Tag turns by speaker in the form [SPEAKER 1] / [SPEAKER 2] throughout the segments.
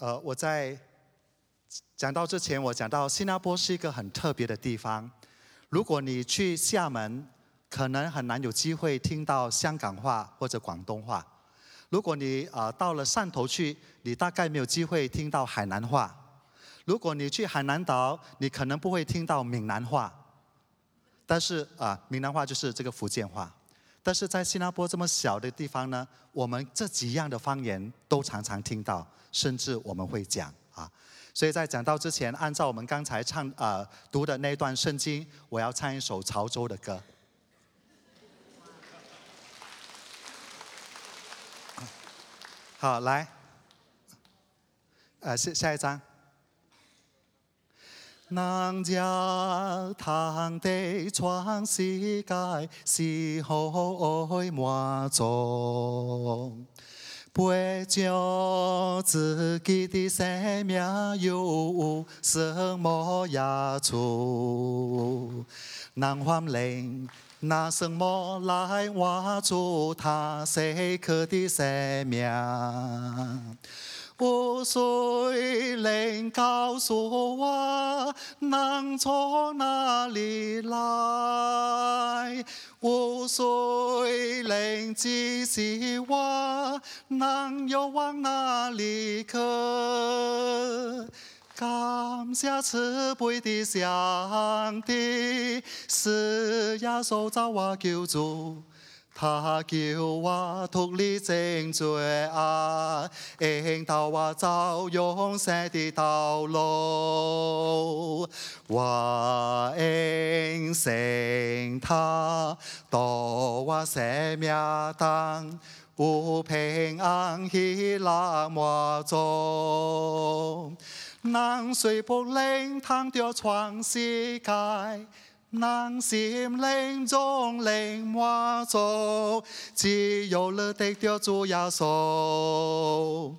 [SPEAKER 1] 呃，我在讲到之前，我讲到新加坡是一个很特别的地方。如果你去厦门，可能很难有机会听到香港话或者广东话。如果你啊到了汕头去，你大概没有机会听到海南话。如果你去海南岛，你可能不会听到闽南话。但是啊，闽南话就是这个福建话。但是在新加坡这么小的地方呢，我们这几样的方言都常常听到，甚至我们会讲啊。所以在讲到之前，按照我们刚才唱啊读的那段圣经，我要唱一首潮州的歌。好，来，呃，下下一张。人家堂地创世界是海满足。背着自己的生命有什么益处？难还灵，拿什么来换出他深刻的生命？无谁能告诉我，能从哪里来？无谁能指示我，能又往哪里去？感谢慈悲的上帝，是耶稣找我救主。他叫我脱离正罪啊，引导我走永生的道路。我应信他，导我生命当无平安喜乐满中，能随不灵堂的创世界。能心灵中灵满足，只有了得着主耶稣。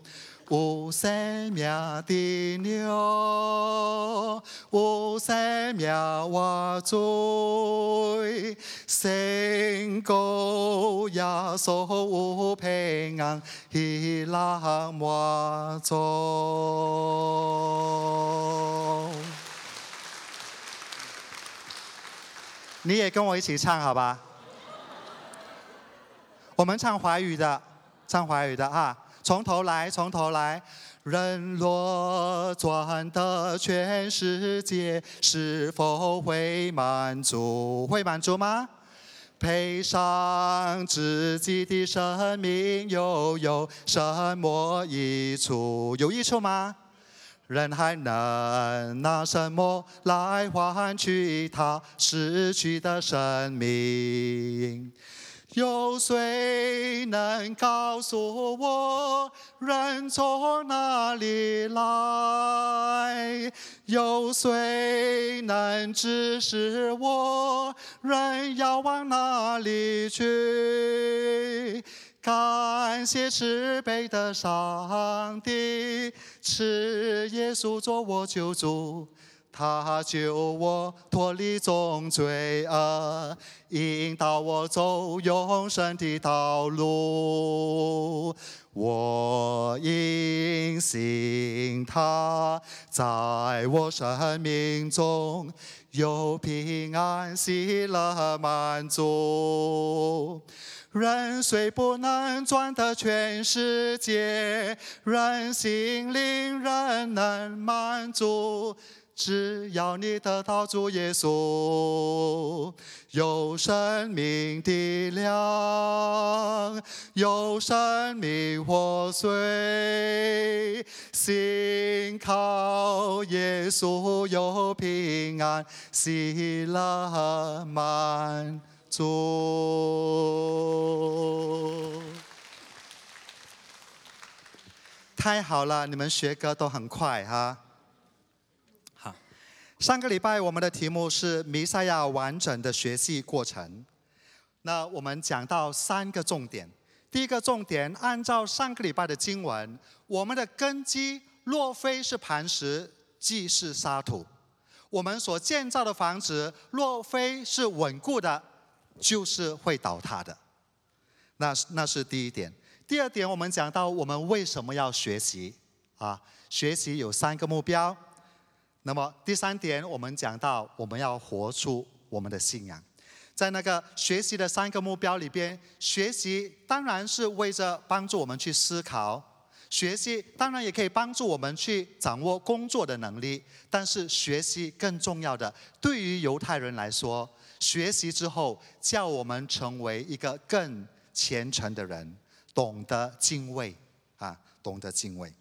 [SPEAKER 1] 无生命的牛，无生命我罪，胜过耶稣无平安，喜乐满足。你也跟我一起唱好吧？我们唱华语的，唱华语的哈，从头来，从头来。人若赚得全世界，是否会满足？会满足吗？赔上自己的生命，又有什么益处？有益处吗？人还能拿什么来换取他失去的生命？有谁能告诉我，人从哪里来？有谁能指示我，人要往哪里去？感谢慈悲的上帝，赐耶稣做我救主，他救我脱离众罪恶，引导我走永生的道路。我因信他，在我生命中有平安、喜乐、满足。人虽不能赚得全世界，人心灵仍能满足。只要你得到主耶稣，有生命的粮，有生命活水，心靠耶稣有平安，喜乐满。主，太好了！你们学歌都很快哈。好，上个礼拜我们的题目是弥赛亚完整的学习过程。那我们讲到三个重点。第一个重点，按照上个礼拜的经文，我们的根基若非是磐石，即是沙土。我们所建造的房子若非是稳固的。就是会倒塌的，那那是第一点。第二点，我们讲到我们为什么要学习？啊，学习有三个目标。那么第三点，我们讲到我们要活出我们的信仰。在那个学习的三个目标里边，学习当然是为着帮助我们去思考，学习当然也可以帮助我们去掌握工作的能力。但是学习更重要的，对于犹太人来说，学习之后叫我们成为一个更虔诚的人，懂得敬畏啊，懂得敬畏。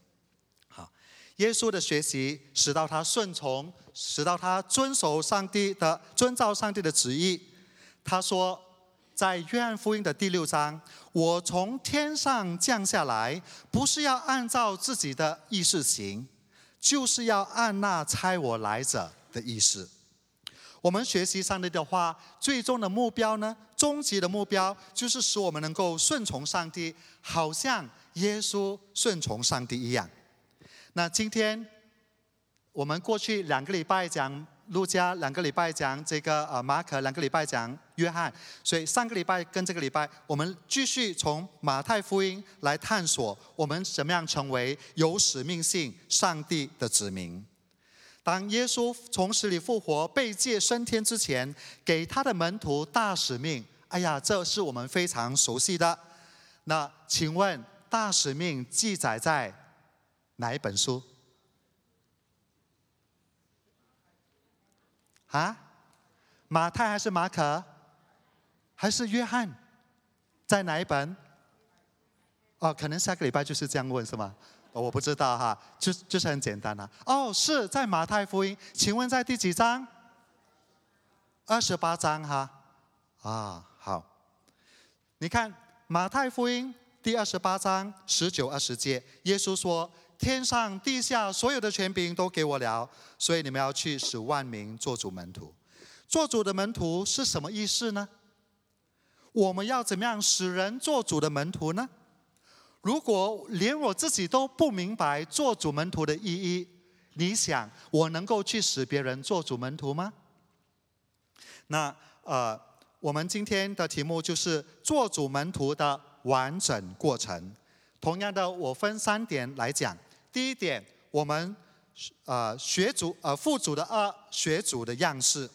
[SPEAKER 1] 好，耶稣的学习使到他顺从，使到他遵守上帝的遵照上帝的旨意。他说，在约翰福音的第六章，我从天上降下来，不是要按照自己的意思行，就是要按那差我来者的意思。我们学习上帝的话，最终的目标呢，终极的目标就是使我们能够顺从上帝，好像耶稣顺从上帝一样。那今天，我们过去两个礼拜讲。路加两个礼拜讲这个呃马可两个礼拜讲约翰，所以上个礼拜跟这个礼拜，我们继续从马太福音来探索我们怎么样成为有使命性上帝的子民。当耶稣从死里复活被借升天之前，给他的门徒大使命，哎呀，这是我们非常熟悉的。那请问大使命记载在哪一本书？啊，马太还是马可，还是约翰，在哪一本？哦，可能下个礼拜就是这样问是吗？我不知道哈，就就是很简单啊。哦，是在马太福音，请问在第几章？二十八章哈。啊，好。你看马太福音第二十八章十九二十节，耶稣说。天上地下所有的权柄都给我了，所以你们要去使万民做主门徒。做主的门徒是什么意思呢？我们要怎么样使人做主的门徒呢？如果连我自己都不明白做主门徒的意义，你想我能够去使别人做主门徒吗？那呃，我们今天的题目就是做主门徒的完整过程。同样的，我分三点来讲。第一点，我们呃学主呃副主的二学主的样式。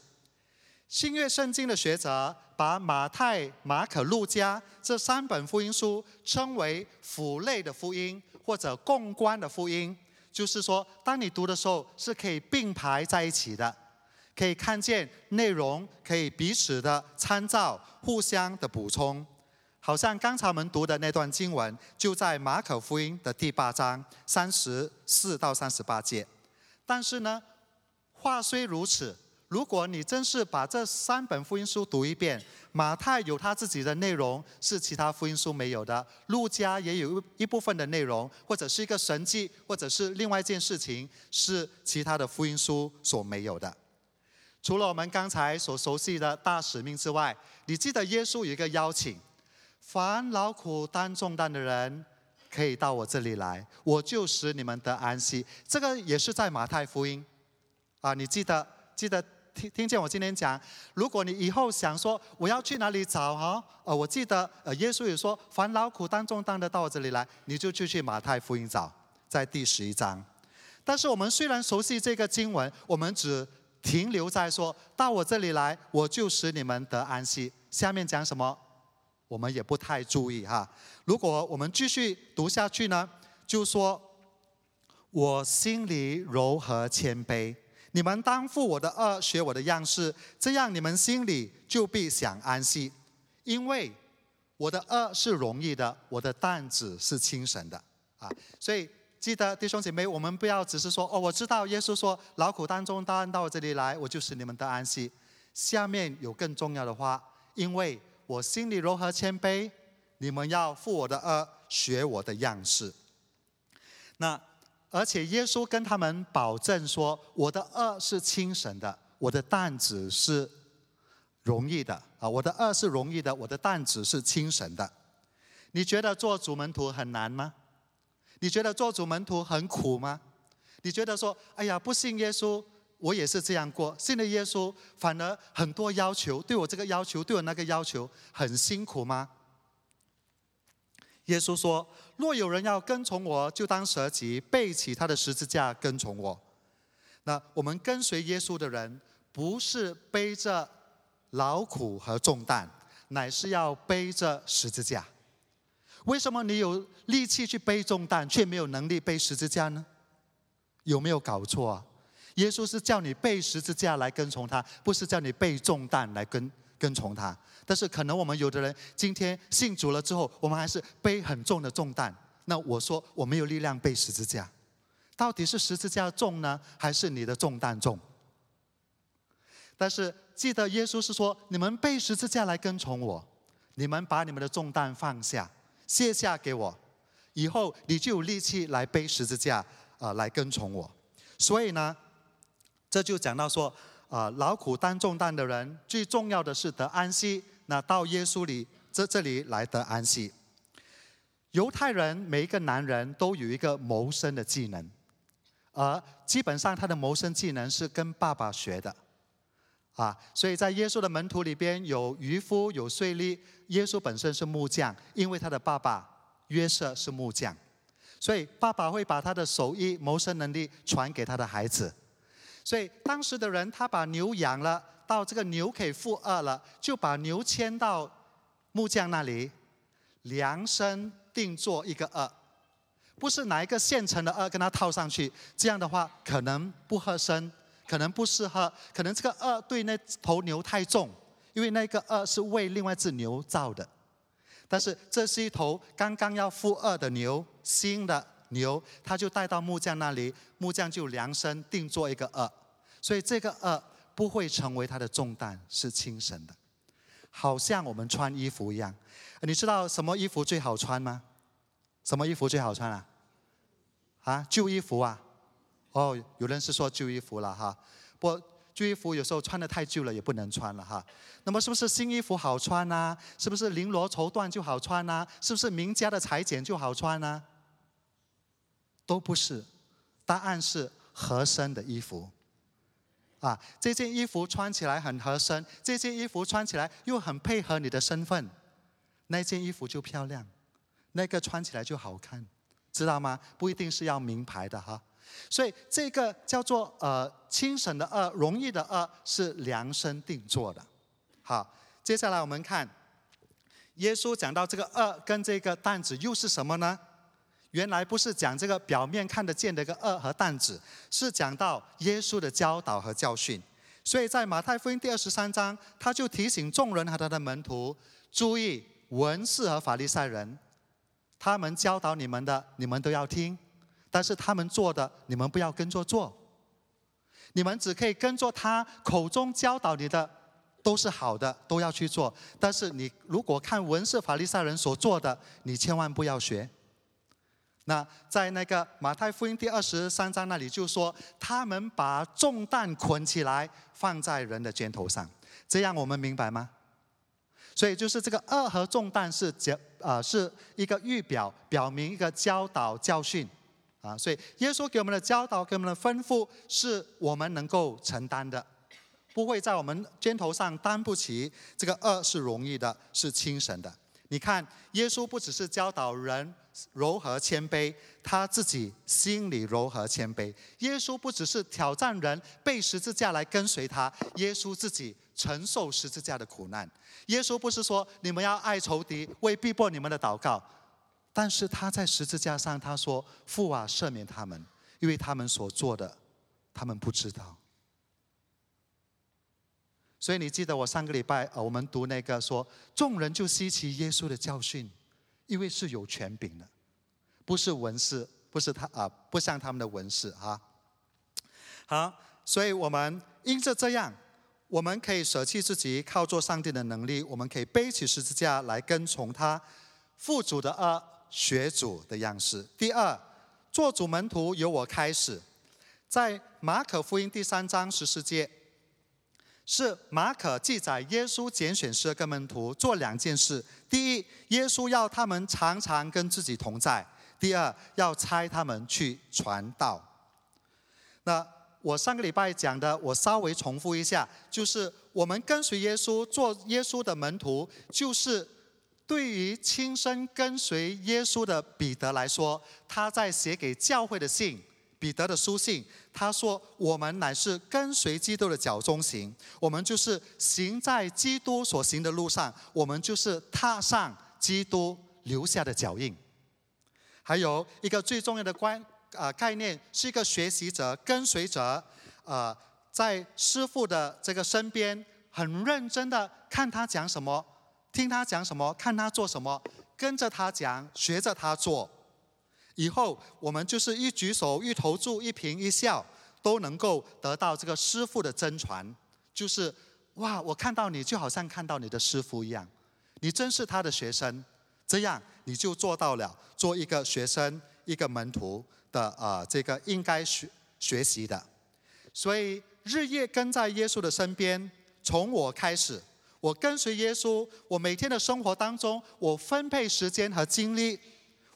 [SPEAKER 1] 新约圣经的学者把马太、马可、路加这三本福音书称为辅类的福音或者共观的福音，就是说，当你读的时候是可以并排在一起的，可以看见内容，可以彼此的参照，互相的补充。好像刚才我们读的那段经文，就在马可福音的第八章三十四到三十八节。但是呢，话虽如此，如果你真是把这三本福音书读一遍，马太有他自己的内容是其他福音书没有的，路加也有一部分的内容，或者是一个神迹，或者是另外一件事情，是其他的福音书所没有的。除了我们刚才所熟悉的大使命之外，你记得耶稣有一个邀请。凡劳苦担重担的人，可以到我这里来，我就使你们得安息。这个也是在马太福音，啊，你记得记得听听见我今天讲。如果你以后想说我要去哪里找哈？呃，我记得呃，耶稣也说，凡劳苦担重担的到我这里来，你就去去马太福音找，在第十一章。但是我们虽然熟悉这个经文，我们只停留在说到我这里来，我就使你们得安息。下面讲什么？我们也不太注意哈。如果我们继续读下去呢，就说：“我心里柔和谦卑，你们当负我的恶，学我的样式，这样你们心里就必享安息。因为我的恶是容易的，我的担子是轻省的。”啊，所以记得弟兄姐妹，我们不要只是说：“哦，我知道耶稣说劳苦担重担到我这里来，我就是你们的安息。”下面有更重要的话，因为。我心里柔和谦卑，你们要负我的恶，学我的样式。那而且耶稣跟他们保证说，我的恶是轻省的，我的担子是容易的啊，我的恶是容易的，我的担子是轻省的。你觉得做主门徒很难吗？你觉得做主门徒很苦吗？你觉得说，哎呀，不信耶稣？我也是这样过，信了耶稣，反而很多要求，对我这个要求，对我那个要求，很辛苦吗？耶稣说：“若有人要跟从我，就当舍己，背起他的十字架跟从我。”那我们跟随耶稣的人，不是背着劳苦和重担，乃是要背着十字架。为什么你有力气去背重担，却没有能力背十字架呢？有没有搞错啊？耶稣是叫你背十字架来跟从他，不是叫你背重担来跟跟从他。但是可能我们有的人今天信主了之后，我们还是背很重的重担。那我说我没有力量背十字架，到底是十字架重呢，还是你的重担重？但是记得耶稣是说，你们背十字架来跟从我，你们把你们的重担放下，卸下给我，以后你就有力气来背十字架啊，来跟从我。所以呢，这就讲到说啊，劳苦担重担的人，最重要的是得安息。那到耶稣里这这里来得安息。犹太人每一个男人都有一个谋生的技能，而基本上他的谋生技能是跟爸爸学的，啊，所以在耶稣的门徒里边有渔夫有税吏，耶稣本身是木匠，因为他的爸爸约瑟是木匠，所以爸爸会把他的手艺谋生能力传给他的孩子，所以当时的人他把牛养了。到这个牛可以负二了，就把牛牵到木匠那里量身定做一个二，不是哪一个现成的二跟他套上去，这样的话可能不合身，可能不适合，可能这个二对那头牛太重，因为那个二是为另外一只牛造的，但是这是一头刚刚要负二的牛，新的牛，他就带到木匠那里，木匠就量身定做一个二，所以这个二。不会成为他的重担，是轻省的，好像我们穿衣服一样。你知道什么衣服最好穿吗？什么衣服最好穿啊？啊，旧衣服啊？哦，有人是说旧衣服了哈。不，旧衣服有时候穿的太旧了，也不能穿了哈。那么是不是新衣服好穿呢？是不是绫罗绸缎就好穿呢？是不是名家的裁剪就好穿呢？都不是，答案是合身的衣服。啊，这件衣服穿起来很合身，这件衣服穿起来又很配合你的身份，那件衣服就漂亮，那个穿起来就好看，知道吗？不一定是要名牌的哈。所以这个叫做呃轻省的二，容易的二是量身定做的。好，接下来我们看，耶稣讲到这个二跟这个担子又是什么呢？原来不是讲这个表面看得见的一个二和担子，是讲到耶稣的教导和教训。所以在马太福音第二十三章，他就提醒众人和他的门徒注意文士和法利赛人，他们教导你们的，你们都要听；但是他们做的，你们不要跟着做。你们只可以跟着他口中教导你的，都是好的，都要去做。但是你如果看文士法利赛人所做的，你千万不要学。那在那个马太福音第二十三章那里就说，他们把重担捆起来放在人的肩头上，这样我们明白吗？所以就是这个二和重担是教啊是一个预表，表明一个教导教训啊。所以耶稣给我们的教导，给我们的吩咐，是我们能够承担的，不会在我们肩头上担不起。这个二是容易的，是轻省的。你看，耶稣不只是教导人。柔和谦卑，他自己心里柔和谦卑。耶稣不只是挑战人背十字架来跟随他，耶稣自己承受十字架的苦难。耶稣不是说你们要爱仇敌，为逼迫你们的祷告，但是他在十字架上他说：“父啊，赦免他们，因为他们所做的，他们不知道。”所以你记得我上个礼拜呃，我们读那个说，众人就稀奇耶稣的教训。因为是有权柄的，不是文士，不是他啊，不像他们的文士啊。好，所以我们因着这样，我们可以舍弃自己，靠做上帝的能力，我们可以背起十字架来跟从他。父主的二，学主的样式。第二，做主门徒由我开始，在马可福音第三章十四节。是马可记载耶稣拣选十二个门徒做两件事：第一，耶稣要他们常常跟自己同在；第二，要差他们去传道。那我上个礼拜讲的，我稍微重复一下，就是我们跟随耶稣做耶稣的门徒，就是对于亲身跟随耶稣的彼得来说，他在写给教会的信，彼得的书信，他说：“我们乃是跟随基督的脚中行，我们就是行在基督所行的路上，我们就是踏上基督留下的脚印。”还有一个最重要的关啊概念，是一个学习者、跟随者，呃，在师傅的这个身边，很认真的看他讲什么。听他讲什么，看他做什么，跟着他讲，学着他做。以后我们就是一举手、一投注、一颦一笑，都能够得到这个师傅的真传。就是哇，我看到你就好像看到你的师傅一样，你真是他的学生。这样你就做到了做一个学生、一个门徒的啊，这个应该学学习的。所以日夜跟在耶稣的身边，从我开始。我跟随耶稣，我每天的生活当中，我分配时间和精力，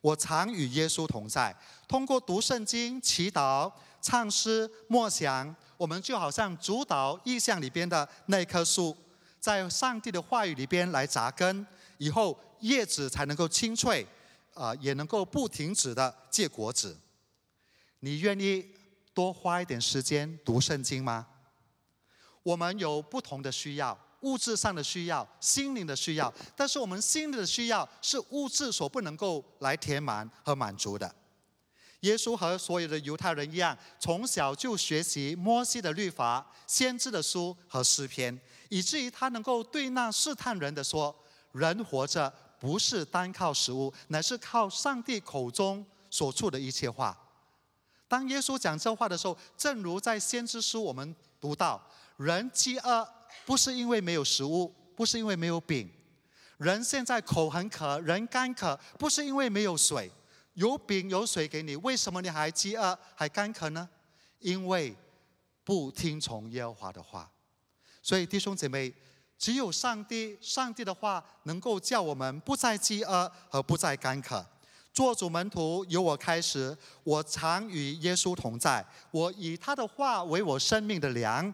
[SPEAKER 1] 我常与耶稣同在。通过读圣经、祈祷、唱诗、默想，我们就好像主导意象里边的那棵树，在上帝的话语里边来扎根，以后叶子才能够清脆，啊，也能够不停止的结果子。你愿意多花一点时间读圣经吗？我们有不同的需要。物质上的需要，心灵的需要，但是我们心灵的需要是物质所不能够来填满和满足的。耶稣和所有的犹太人一样，从小就学习摩西的律法、先知的书和诗篇，以至于他能够对那试探人的说：“人活着不是单靠食物，乃是靠上帝口中所出的一切话。”当耶稣讲这话的时候，正如在先知书我们读到，人饥饿。不是因为没有食物，不是因为没有饼，人现在口很渴，人干渴，不是因为没有水，有饼有水给你，为什么你还饥饿还干渴呢？因为不听从耶和华的话。所以弟兄姐妹，只有上帝，上帝的话能够叫我们不再饥饿和不再干渴。做主门徒由我开始，我常与耶稣同在，我以他的话为我生命的粮。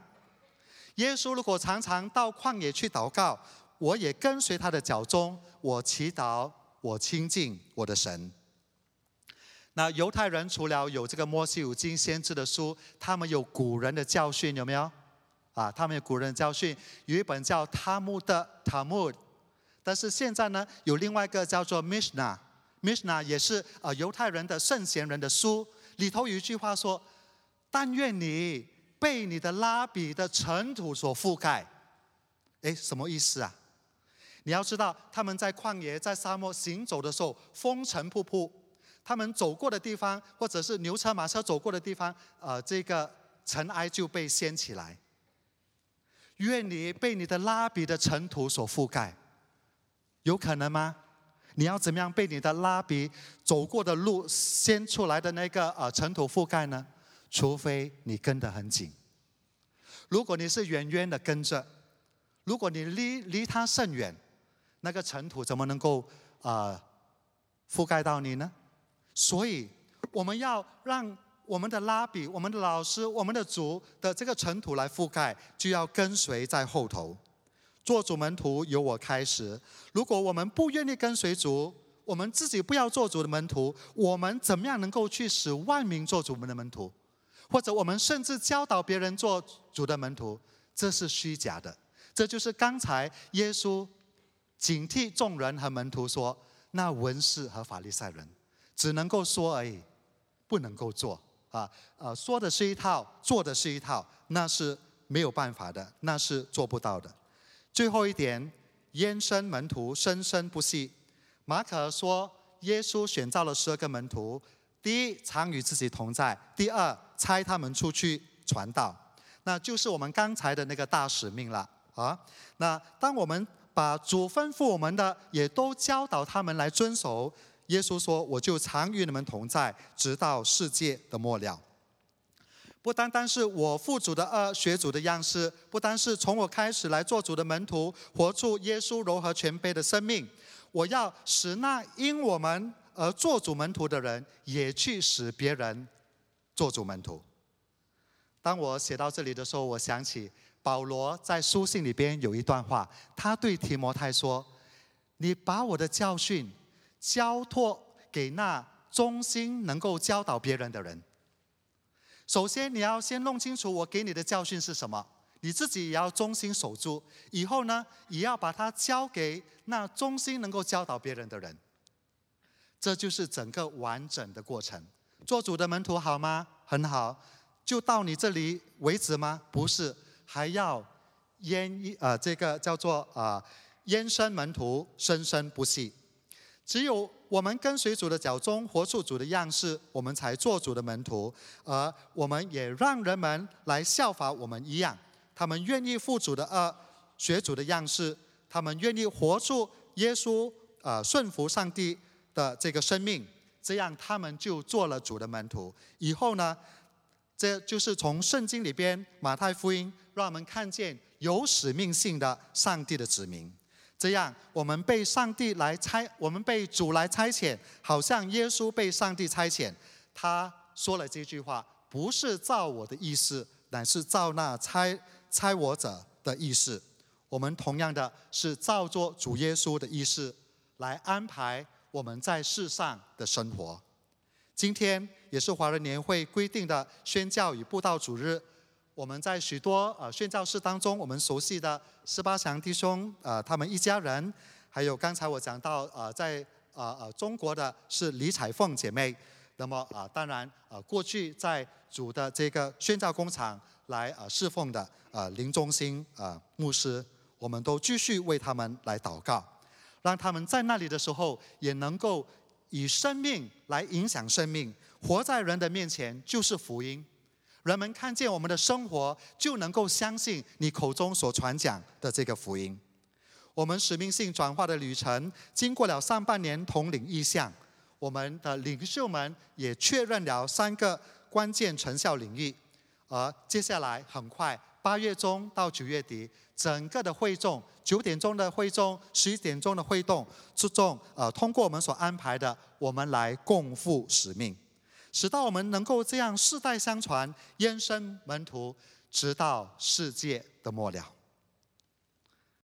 [SPEAKER 1] 耶稣如果常常到旷野去祷告，我也跟随他的脚踪，我祈祷，我亲近我的神。那犹太人除了有这个摩西五经先知的书，他们有古人的教训，有没有？啊，他们有古人的教训，有一本叫《塔木的 Talmud，但是现在呢，有另外一个叫做 Mishnah，Mishnah 也是啊犹太人的圣贤人的书，里头有一句话说：“但愿你。”被你的拉比的尘土所覆盖，哎，什么意思啊？你要知道，他们在旷野、在沙漠行走的时候，风尘仆仆，他们走过的地方，或者是牛车、马车走过的地方，呃，这个尘埃就被掀起来。愿你被你的拉比的尘土所覆盖，有可能吗？你要怎么样被你的拉比走过的路掀出来的那个呃尘土覆盖呢？除非你跟得很紧，如果你是远远的跟着，如果你离离他甚远，那个尘土怎么能够啊覆盖到你呢？所以我们要让我们的拉比、我们的老师、我们的主的这个尘土来覆盖，就要跟随在后头。做主门徒由我开始。如果我们不愿意跟随主，我们自己不要做主的门徒，我们怎么样能够去使万民做主们的门徒？或者我们甚至教导别人做主的门徒，这是虚假的。这就是刚才耶稣警惕众人和门徒说：那文士和法利赛人只能够说而已，不能够做啊！呃，说的是一套，做的是一套，那是没有办法的，那是做不到的。最后一点，焉生门徒生生不息。马可说，耶稣选召了十二个门徒。第一，常与自己同在；第二，差他们出去传道，那就是我们刚才的那个大使命了啊。那当我们把主吩咐我们的也都教导他们来遵守，耶稣说：“我就常与你们同在，直到世界的末了。”不单单是我父主的二学主的样式，不单是从我开始来做主的门徒，活出耶稣柔和全卑的生命，我要使那因我们。而做主门徒的人，也去使别人做主门徒。当我写到这里的时候，我想起保罗在书信里边有一段话，他对提摩太说：“你把我的教训交托给那忠心能够教导别人的人。首先，你要先弄清楚我给你的教训是什么，你自己也要忠心守住。以后呢，也要把它交给那忠心能够教导别人的人。这就是整个完整的过程。做主的门徒好吗？很好。就到你这里为止吗？不是，还要淹呃这个叫做啊淹身门徒，生生不息。只有我们跟随主的脚中，活出主的样式，我们才做主的门徒。而我们也让人们来效法我们一样，他们愿意负主的恶，学主的样式，他们愿意活出耶稣呃顺服上帝的这个生命，这样他们就做了主的门徒。以后呢，这就是从圣经里边马太福音让我们看见有使命性的上帝的子民。这样，我们被上帝来差，我们被主来差遣，好像耶稣被上帝差遣。他说了这句话：“不是照我的意思，乃是照那差差我者的意思。”我们同样的是照做主耶稣的意思来安排我们在世上的生活。今天也是华人年会规定的宣教与布道主日。我们在许多呃宣教士当中，我们熟悉的十八祥弟兄，呃，他们一家人，还有刚才我讲到呃，在呃呃中国的是李彩凤姐妹，那么啊，当然呃过去在主的这个宣教工厂来呃侍奉的呃林中兴呃牧师，我们都继续为他们来祷告，让他们在那里的时候也能够以生命来影响生命，活在人的面前就是福音。人们看见我们的生活，就能够相信你口中所传讲的这个福音。我们使命性转化的旅程，经过了上半年统领意向，我们的领袖们也确认了三个关键成效领域。而接下来很快，八月中到九月底，整个的会众，九点钟的会众，十一点钟的会动，注重呃通过我们所安排的，我们来共赴使命。使到我们能够这样世代相传，延伸门徒，直到世界的末了。